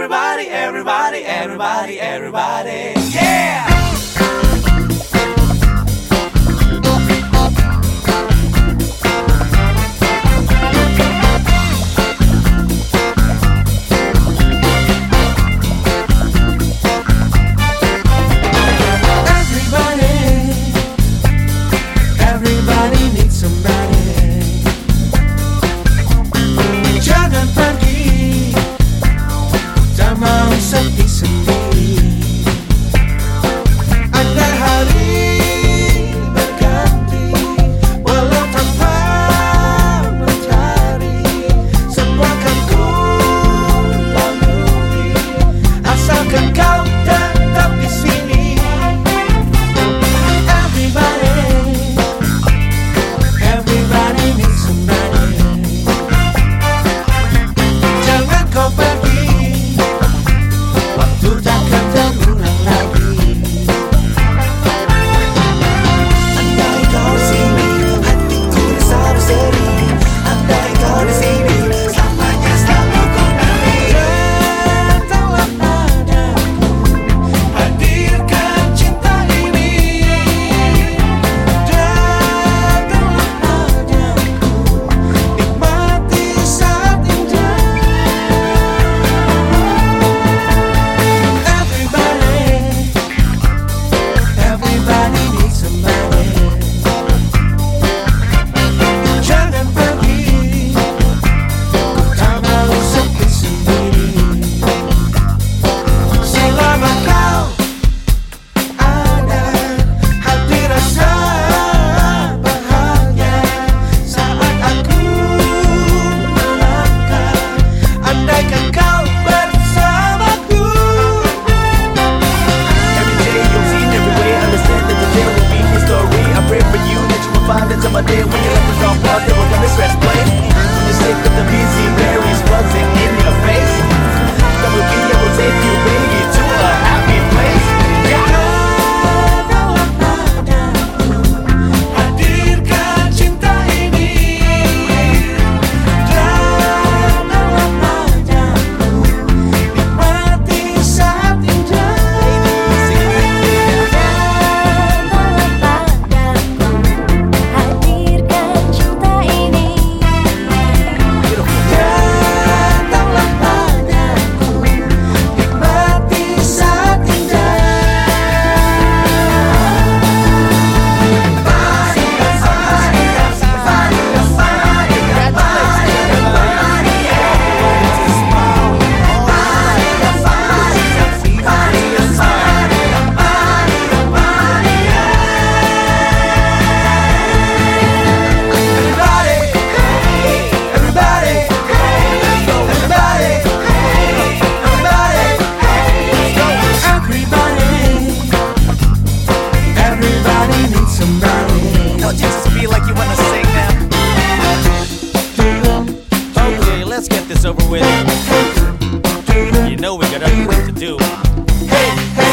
Everybody, everybody, everybody, everybody. Yeah! they You know we got other things to do. Hey, hey.